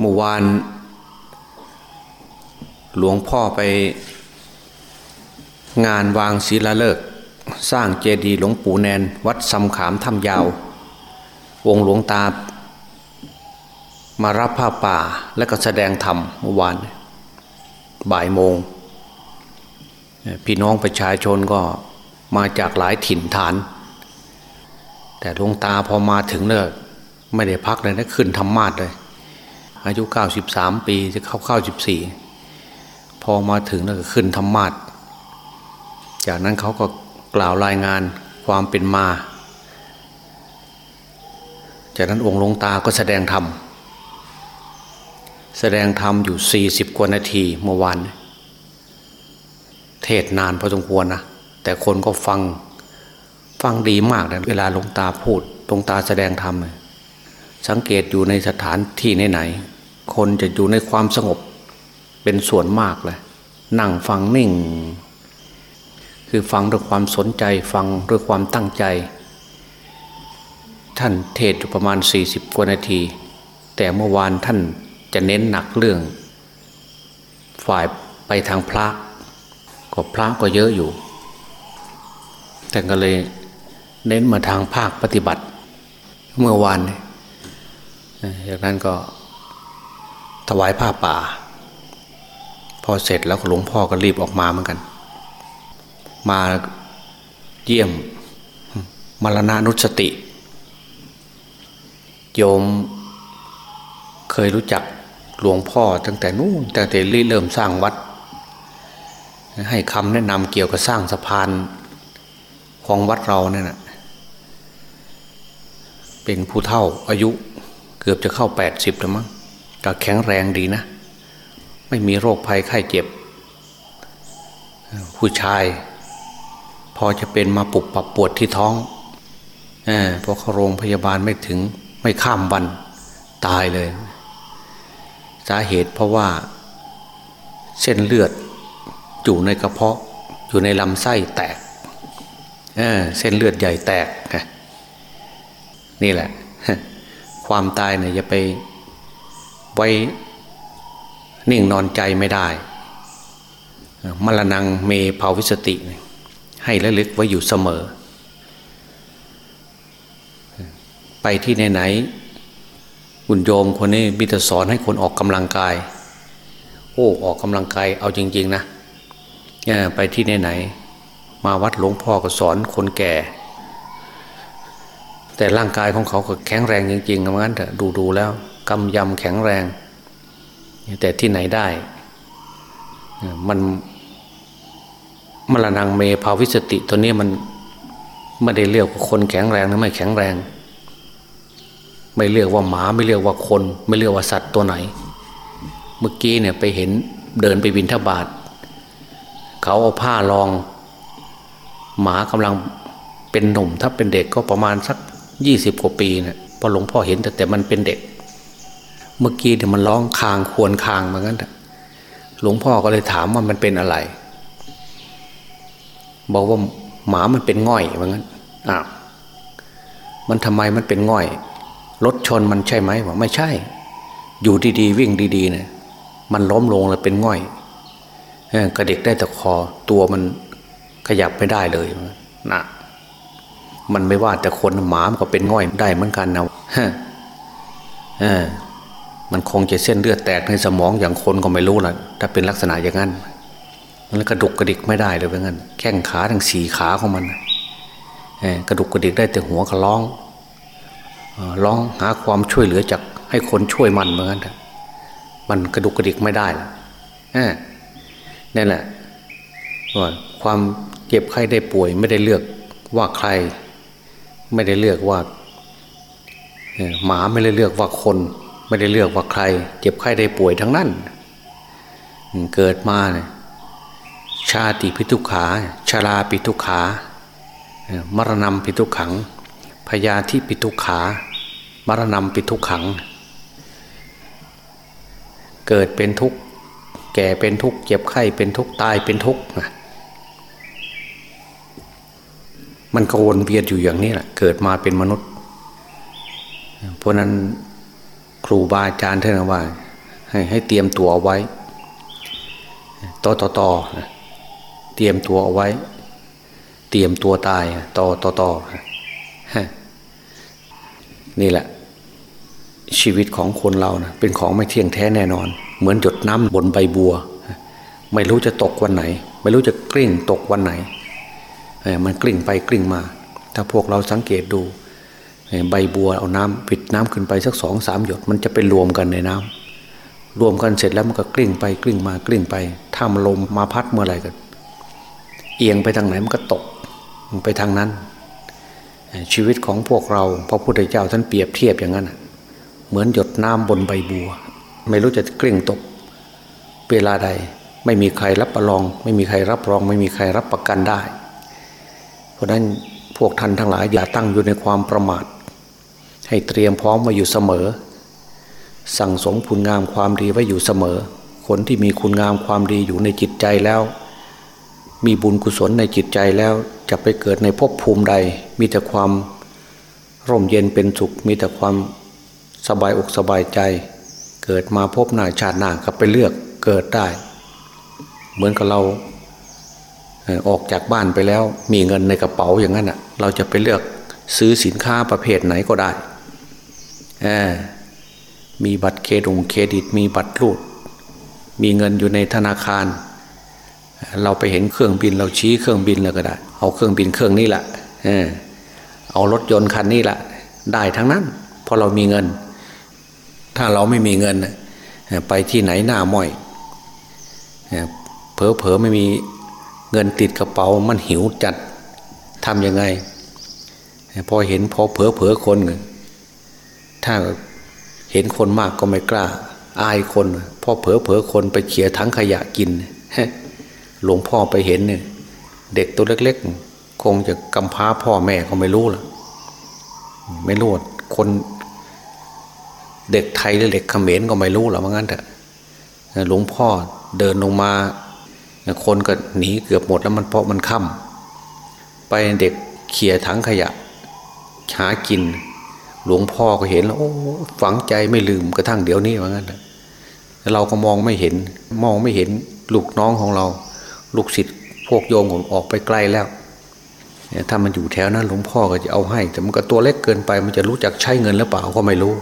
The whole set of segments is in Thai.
เมื่อวาน หลวงพ่อไปงานวางศิลาฤกษ์สร้างเจดีย์หลวงปู่แนน วัดสำขามถ้ำยาววงหลวงตา มารับผ้าป่าและก็แสดงธรรมเมื่อวาน บ่ายโมง พี่น้องประชาชนก็มาจากหลายถิ่นฐาน แต่หลวงตาพอมาถึงเนอะไม่ได้พักเลยนะขึ้นธรรมาสเลย อายุ 93 ปีจะเข้า94พอมาถึงแล้วก็ขึ้นธรรมาสจากนั้นเขาก็กล่าวรายงานความเป็นมา จากนั้นองค์ลงตาก็แสดงธรรม แสดงธรรมอยู่ 40 กว่านาทีเมื่อวาน เทศนานพอสมควรนะ แต่คนก็ฟังฟังดีมากนะเวลาหลวงตาพูดหลวงตาแสดงธรรมเลย สังเกตอยู่ในสถานที่ไหนๆคนจะอยู่ในความสงบเป็นส่วนมากเลยนั่งฟังนิ่ง คือฟังด้วยความสนใจฟังด้วยความตั้งใจ ท่านเทศอยู่ประมาณ 40 กว่านาที แต่เมื่อวานท่านจะเน้นหนักเรื่อง ฝ่ายไปทางพระก็พระก็เยอะอยู่ แต่ก็เลยเน้นมาทางภาคปฏิบัติ เมื่อวาน จากนั้นก็ถวายผ้าป่า พอเสร็จแล้วหลวงพ่อก็รีบออกมาเหมือนกัน มาเยี่ยมมรณานุสติ โยมเคยรู้จักหลวงพ่อตั้งแต่นู้นตั้งแต่เริ่มสร้างวัด ให้คำแนะนำเกี่ยวกับสร้างสะพานของวัดเราเนี่ยนะเป็นผู้เฒ่าอายุ เกือบจะเข้าแปดสิบแล้วมั้งก็แข็งแรงดีนะ ไม่มีโรคภัยไข้เจ็บ ผู้ชาย พอจะเป็นมาปุบปับปวดที่ท้องอพอเข้าโรงพยาบาลไม่ถึงไม่ข้ามวันตายเลย สาเหตุเพราะว่า เส้นเลือดอยู่ในกระเพาะอยู่ในลำไส้แตกเเส้นเลือดใหญ่แตกนี่แหละ ความตายเนี่ยอย่าไปไว้นิ่งนอนใจไม่ได้ มรณงเมภาวิสติ ให้ระลึกไว้อยู่เสมอ ไปที่ไหนไหนบุญโยมคนนี้มิตรสอนให้คนออกกำลังกาย โอ้ออกกำลังกายเอาจริง ๆ นะไปที่ไหนไหนมาวัดหลวงพ่อก็สอนคนแก่ แต่ร่างกายของเขาก็แข็งแรงจริงๆนะงั้นเถอะดูดูแล้วกำยำแข็งแรง แต่ที่ไหนได้ มันมรณงเมภาวิสติตัวนี้มันไม่ได้เรียกว่าคนแข็งแรงนะไม่แข็งแรง ไม่เรียกว่าหมาไม่เรียกว่าคน ไม่เรียกว่าสัตว์ตัวไหน เมื่อกี้เนี่ยไปเห็นเดินไปบินทบาทเขาเอาผ้ารอง หมากำลังเป็นหนุ่มถ้าเป็นเด็กก็ประมาณสัก ยี่สิบกว่าปีเนะี่ยพอหลวงพ่อเห็นแต่แต่มันเป็นเด็ก เมื่อกี้เนี่ยมันร้องคางควรคางเหมือนกันหลวงพ่อก็เลยถามว่ามันเป็นอะไร บอกว่าหมามันเป็นง่อยเหมือนกันอ้าวมันทำไมมันเป็นง่อยรถชนมันใช่ไหมบอกไม่ใช่ อยู่ดีๆวิ่งดีๆเนี่ยมันล้มลงแล้วเป็นง่อยกระเด็กได้แต่คอตัวมันขยับไม่ได้เลยนะ มันไม่ว่าแต่คนหมามันก็เป็นง่อยได้เหมือนกันนะฮะมันคงจะเส้นเลือดแตกในสมองอย่างคนก็ไม่รู้ละถ้าเป็นลักษณะอย่างนั้นมันกระดุกกระดิกไม่ได้เลยเหมือนกันแข้งขาทั้งสี่ขาของมันกระดุกกระดิกได้แต่หัวก็ร้องร้องหาความช่วยเหลือจากให้คนช่วยมันเหมือนกันมันกระดุกกระดิกไม่ได้ละนั่นแหละว่าความเจ็บไข้ได้ป่วยไม่ได้เลือกว่าใคร ไม่ได้เลือกว่าหมาไม่ได้เลือกว่าคน ไม่ได้เลือกว่าใคร เจ็บไข้ได้ป่วยทั้งนั้น เกิดมาเนี่ยชาติพิทุขาชาราปิทุขามรณะปิทุขังพยาธิปิทุขามรณะปิทุขัง เกิดเป็นทุกข์แก่เป็นทุกข์เจ็บไข้เป็นทุกข์ตายเป็นทุกข์นะ มันก็วนเวียนอยู่อย่างนี้แหละเกิดมาเป็นมนุษย์ เพราะนั้นครูบาอาจารย์ท่านว่า ให้ให้เตรียมตัวเอาไว้ ต่อต่อต่อเตรียมตัวเอาไว้ เตรียมตัวตายต่อต่อต่อนี่แหละ ชีวิตของคนเรานะเป็นของไม่เที่ยงแท้แน่นอน เหมือนหยดน้ำบนใบบัว ไม่รู้จะตกวันไหน ไม่รู้จะกลิ้งตกวันไหน มันกลิ้งไปกลิ้งมา ถ้าพวกเราสังเกตดูใบบัวเอาน้ำปิดน้ำขึ้นไปสักสองสามหยดมันจะไปรวมกันในน้ำรวมกันเสร็จแล้วมันก็กลิ้งไปกลิ้งมากลิ้งไปถ้ามลมมาพัดเมื่อไหร่กันเอียงไปทางไหนมันก็ตกไปทางนั้น ชีวิตของพวกเราพระพุทธเจ้าท่านเปรียบเทียบอย่างนั้นเหมือนหยดน้ำบนใบบัว ไม่รู้จะกลิ้งตก เวลาใด ไม่มีใครรับประลอง ไม่มีใครรับรอง ไม่มีใครรับประกันได้ ราะนั้นพวกท่านทั้งหลายอย่าตั้งอยู่ในความประมาท ให้เตรียมพร้อมมาอยู่เสมอ สั่งสมคุณงามความดีไว้อยู่เสมอ คนที่มีคุณงามความดีอยู่ในจิตใจแล้ว มีบุญกุศลในจิตใจแล้วจะไปเกิดในภพภูมิใด มีแต่ความร่มเย็นเป็นสุข มีแต่ความสบายอกสบายใจ เกิดมาพบหน้าชาติหน้าก็ไปเลือกเกิดได้ เหมือนกับเรา ออกจากบ้านไปแล้วมีเงินในกระเป๋าอย่างนั้นอะ เราจะไปเลือกซื้อสินค้าประเภทไหนก็ได้มีบัตรเครดิตเครดิต มีบัตรรูด มีเงินอยู่ในธนาคาร เราไปเห็นเครื่องบินเราชี้เครื่องบินแล้วก็ได้ เอาเครื่องบินเครื่องนี้แหละเอารถยนต์คันนี้แหละได้ทั้งนั้นเพราะเรามีเงิน ถ้าเราไม่มีเงิน ไปที่ไหนหน้าม้อยเผลอเผลอไม่มี เงินติดกระเป๋ามันหิวจัดทำยังไง พอเห็นพอเผลอเผลอคน ถ้าเห็นคนมากก็ไม่กล้า อายคน พอเผลอเผลอคนไปเขี่ยถังขยะกินหลวงพ่อไปเห็นเนี่ยเด็กตัวเล็ก ๆ คงจะกำพร้าพ่อแม่เขาไม่รู้ล่ะ ไม่รู้คนเด็กไทยหรือเด็กเขมรก็ไม่รู้หรอกว่างั้นแต่หลวงพ่อเดินลงมา คนก็หนีเกือบหมดแล้วมันเพราะมันค่ำไปเด็กเขี่ยถังขยะหากิน หลวงพ่อก็เห็นแล้วโอ้ฝังใจไม่ลืมกระทั่งเดี๋ยวนี้ว่างั้นเราก็มองไม่เห็น มองไม่เห็นลูกน้องของเรา ลูกศิษย์พวกโยมผมออกไปไกลแล้วถ้ามันอยู่แถวนั้นหลวงพ่อก็จะเอาให้ แต่มันก็ตัวเล็กเกินไป มันจะรู้จักใช้เงินหรือเปล่าก็ไม่รู้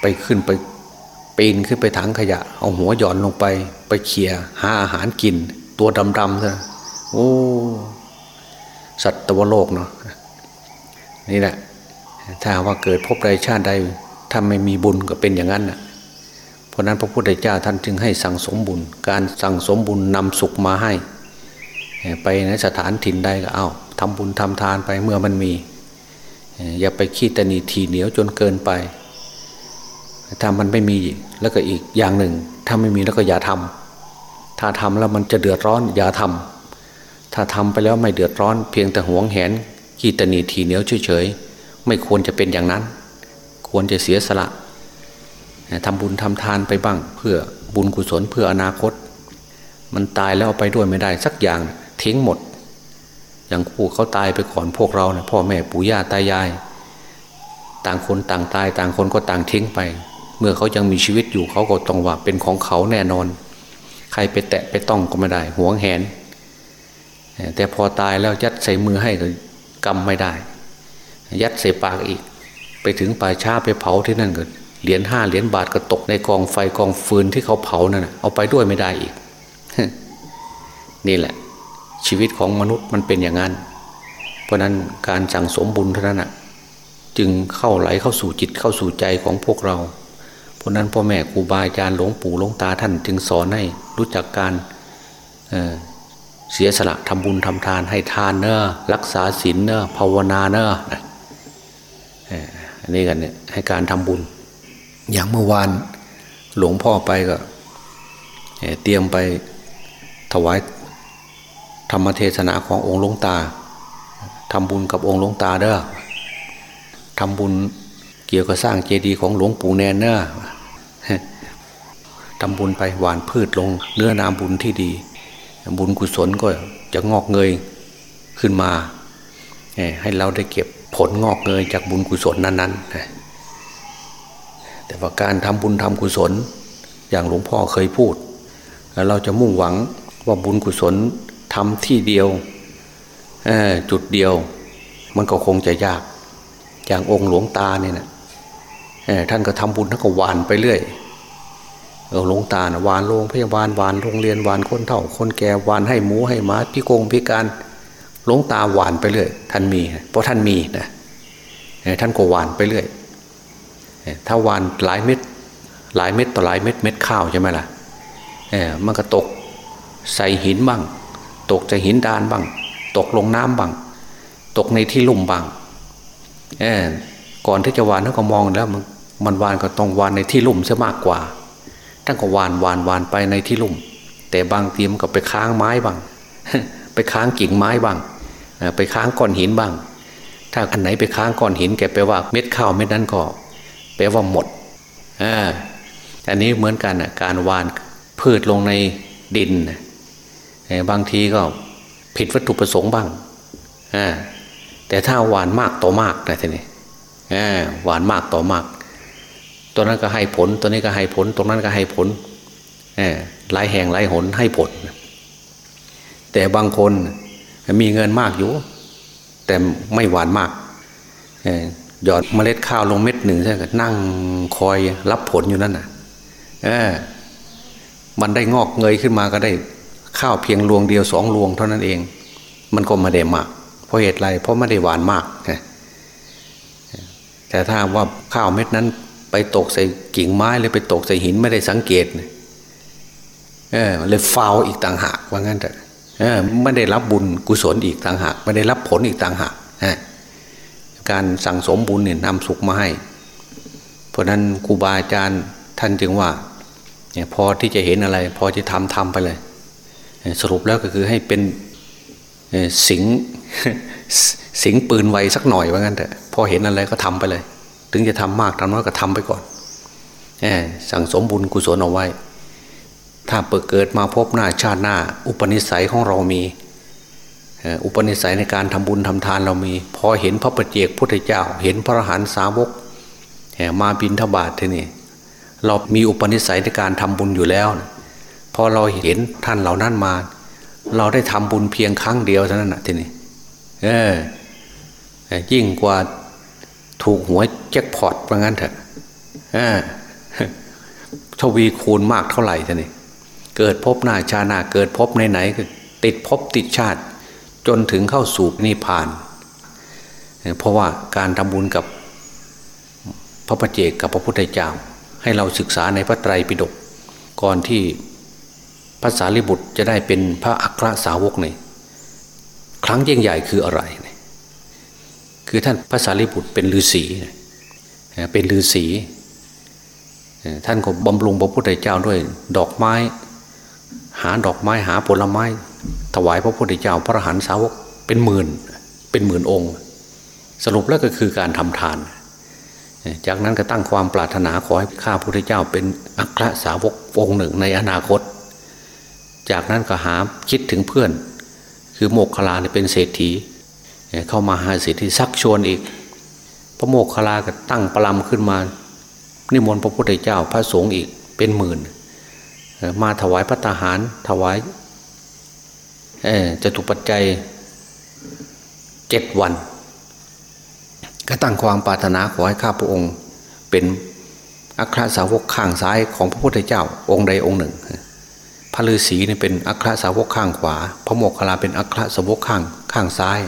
ไปขึ้นไปปีนขึ้นไปถังขยะ เอาหัวหย่อนลงไป ไปเขี่ยหาอาหารกิน ตัวดำๆซะโอ้สัตวโลกเนาะนี่แหละ ถ้าว่าเกิดพบใดชาติใดถ้าไม่มีบุญก็เป็นอย่างนั้นนะเพราะนั้นพระพุทธเจ้าท่านจึงให้สั่งสมบุญ การสั่งสมบุญนำสุขมาให้ ไปในสถานถิ่นใดก็เอาทำบุญทำทานไปเมื่อมันมี อย่าไปขี้ตนีทีเหนียวจนเกินไปถ้ามันไม่มีแล้วก็อีกอย่างหนึ่ง ถ้าไม่มีแล้วก็อย่าทำถ้าทำแล้วมันจะเดือดร้อนอย่าทำถ้าทำไปแล้วไม่เดือดร้อน เพียงแต่หวงแหนกีตนีทีเหนียวเฉยๆไม่ควรจะเป็นอย่างนั้น ควรจะเสียสละทำบุญทำทานไปบ้าง เพื่อบุญกุศลเพื่ออนาคต มันตายแล้วเอาไปด้วยไม่ได้สักอย่างทิ้งหมด อย่างผู้เขาตายไปก่อนพวกเราเนะพ่อแม่ปู่ย่าตายาย ต่างคนต่างตาย ต่างคนก็ต่างทิ้งไป เมื่อเขายังมีชีวิตอยู่เขาก็ต้องว่าเป็นของเขาแน่นอน ใครไปแตะไปต้องก็ไม่ได้หวงแหน แต่พอตายแล้วยัดใส่มือให้ก็กำไม่ได้ ยัดใส่ปากอีก ไปถึงป่าช้าไปเผาที่นั่นก็เหรียญห้าเหรียญบาทก็ตกในกองไฟกองฟืนที่เขาเผานั่นเอาไปด้วยไม่ได้อีก นี่แหละ ชีวิตของมนุษย์มันเป็นอย่างนั้น เพราะนั้นการสั่งสมบุญเท่านั้นจึงเข้าไหลเข้าสู่จิตเข้าสู่ใจของพวกเรา เพราะนั้นพ่อแม่ครูบาอาจารย์หลวงปู่หลวงตาท่าน จึงสอนให้รู้จักการเเสียสละทำบุญทำทานให้ทานเนอะรักษาศีลเนอะภาวนาเนอะอันนี้กันเนี่ยให้การทำบุญ อย่างเมื่อวานหลวงพ่อไปก็เตรียมไปถวายธรรมเทศนาขององค์หลวงตาทำบุญกับองค์หลวงตาเด้อทำบุญ เกี่ยวกับสร้างเจดีย์ของหลวงปู่แนนเนอะทำบุญไปหวานพืชลง เนื้อนาบุญที่ดี บุญกุศลก็จะงอกเงยขึ้นมา ให้เราได้เก็บผลงอกเงยจากบุญกุศลนั้นๆแต่ว่าการทำบุญทำกุศล อย่างหลวงพ่อเคยพูด เราจะมุ่งหวังว่าบุญกุศลทำที่เดียวจุดเดียว มันก็คงจะยาก อย่างองค์หลวงตาเนี่ยนะ ท่านก็ทำบุญท่านก็วานไปเรื่อยหลวงตานะวานโรงพยาบาลวานโรงเรียนวานคนเฒ่า คนแก่วานให้หมูให้หมาพี่โกงพิการหลวงตาหวานไปเรื่อยท่านมี เพราะท่านมีนะท่านก็หวานไปเรื่อยถ้าหวานหลายเม็ดหลายเม็ดต่อหลายเม็ดเม็ดข้าวใช่ไหมล่ะมันก็ตกใส่หินบ้าง ตกใส่หินดานบ้าง ตกลงน้ำบ้าง ตกในที่ลุ่มบ้างก่อนที่จะหวานเขาก็มองแล้วมัน มันวานก็ต้องวานในที่ลุ่มซะมากกว่าท่านก็วานวานวานไปในที่ลุ่ม แต่บางทีมันก็ไปค้างไม้บ้าง ไปค้างกิ่งไม้บ้าง ไปค้างก้อนหินบ้าง ถ้าอันไหนไปค้างก้อนหินแกแปลว่าเม็ดข้าวเม็ดนั้นก็แปลว่าหมดอ่าอันนี้เหมือนกันอะการวานพืชลงในดิน บางทีก็ผิดวัตถุประสงค์บ้างอ่าแต่ถ้าหวานมากต่อมากนะทีนี้หวานมากต่อมาก ตัวนั้นก็ให้ผล ตัวนี้ก็ให้ผล ตรงนั้นก็ให้ผลหลายแห่งหลายหนให้ผล แต่บางคนมีเงินมากอยู่ แต่ไม่หวานมากหยอดเมล็ดข้าวลงเม็ดหนึ่งใช่ไหมนั่งคอยรับผลอยู่นั่นน่ะเออมันได้งอกเงยขึ้นมาก็ได้ข้าวเพียงรวงเดียวสองรวงเท่านั้นเอง มันก็ไม่ได้มาก เพราะเหตุไรเพราะไม่ได้หวานมากแต่ถ้าว่าข้าวเม็ดนั้น ไปตกใส่กิ่งไม้หรือไปตกใส่หินไม่ได้สังเกตเออเลยฟาวอีกต่างหากว่างั้นแต่ไม่ได้รับบุญกุศลอีกต่างหาก ไม่ได้รับผลอีกต่างหากการสั่งสมบุญเนี่ยนำสุขมาให้ เพราะนั้นครูบาอาจารย์ท่านจึงว่าเนี่ยพอที่จะเห็นอะไร พอจะทำทำไปเลย สรุปแล้วก็คือให้เป็นสิงสิงปืนไวสักหน่อยว่างั้นเถอะพอเห็นอะไรก็ทำไปเลย ถึงจะทำมากทำน้อยก็ทำไปก่อนสั่งสมบุญกุศลเอาไว้ ถ้าเปิดเกิดมาพบหน้าชาติหน้า อุปนิสัยของเรามีอุปนิสัยในการทำบุญทำทานเรามี พอเห็นพระปฏิเจกพุทธเจ้า เห็นพระอรหันตสาวกมาบินทบาทที่นี่เรามีอุปนิสัยในการทำบุญอยู่แล้วพอเราเห็นท่านเหล่านั้นมา เราได้ทำบุญเพียงครั้งเดียวเท่านั้นนะทีนี้เออยิ่งกว่า ถูกหวยแจ็คพอตว่างั้นเถอะทวีคูณมากเท่าไหร่ท่านี่เกิดพบหน้าชาหน้าเกิดพบไหนๆก็ติดพบติดชาติ จนถึงเข้าสู่นิพพาน เพราะว่าการทำบุญกับพระปเจกกับพระพุทธเจ้า ให้เราศึกษาในพระไตรปิฎกก่อนที่ภาษาลิบุตรจะได้เป็นพระอัครสาวกนี่ครั้งยิ่งใหญ่คืออะไร คือท่านภาษาลิบุตรเป็นฤาษีเป็นฤาษีท่านก็บำรุงพระพุทธเจ้าด้วย ดอกไม้ หาดอกไม้หาผลไม้ ถวายพระพุทธเจ้า พระหันสาวกเป็นหมื่นเป็นหมื่นองค์ สรุปแล้วก็คือการทำทาน จากนั้นก็ตั้งความปรารถนาขอให้ข้าพุทธเจ้า เป็นอัครสาวกองค์หนึ่งในอนาคต จากนั้นก็หาคิดถึงเพื่อน คือโมกขลาเป็นเศรษฐี เข้ามาหาเศรษฐีซักชวนอีก พระโมกขลาก็ตั้งปรำขึ้นมา นิมนต์พระพุทธเจ้าพระสงฆ์อีกเป็นหมื่น มาถวายพระตาหาร ถวายจะถูกปัจจัยเจ็ดวัน ก็ตั้งความปรารถนาขอให้ข้าพระองค์เป็นอัครสาวกข้างซ้ายของพระพุทธเจ้าองค์ใดองค์หนึ่ง พระฤาษีนี่เป็นอัครสาวกข้างขวา พระโมคคัลลาเป็นอัครสาวกข้างข้างซ้าย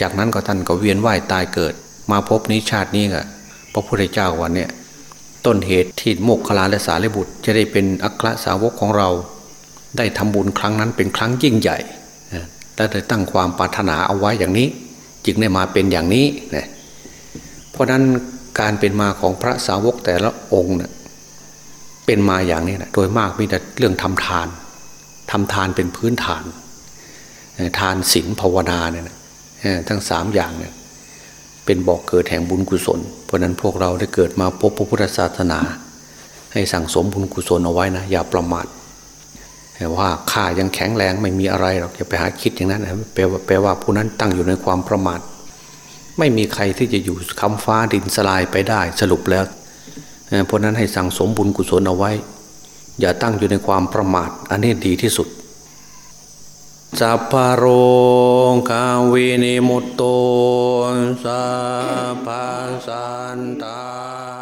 จากนั้นก็ท่านก็เวียนว่ายตายเกิด มาพบนี้ชาตินี้ก็พระพุทธเจ้าวันเนี้ยต้นเหตุที่โมกขลาและสารีบุตร จะได้เป็นอัครสาวกของเรา ได้ทำบุญครั้งนั้นเป็นครั้งยิ่งใหญ่และได้ตั้งความปรารถนาเอาไว้อย่างนี้ จึงได้มาเป็นอย่างนี้นะเพราะนั้นการเป็นมาของพระสาวกแต่ละองค์เนะเป็นมาอย่างนี้นะโดยมากมีแต่เรื่องทำทานทำทานเป็นพื้นฐาน ทานศีลภาวนาเนี่ยนะ ทั้งสามอย่างเนี่ยเป็นบอกเกิดแห่งบุญกุศล เพราะนั้นพวกเราได้เกิดมาพบพระพุทธศาสนา ให้สั่งสมบุญกุศลเอาไว้นะ อย่าประมาทว่าข้ายังแข็งแรงไม่มีอะไรหรอกอย่าไปหาคิดอย่างนั้นนะแปลว่าแว่ผู้นั้นตั้งอยู่ในความประมาท ไม่มีใครที่จะอยู่คำฟ้าดินสลายไปได้สรุปแล้วเพราะนั้นให้สั่งสมบุญกุศลเอาไว้ อย่าตั้งอยู่ในความประมาท อันนี้ดีที่สุด สัพพโรงกาวินิมุตโตสัพพสันตา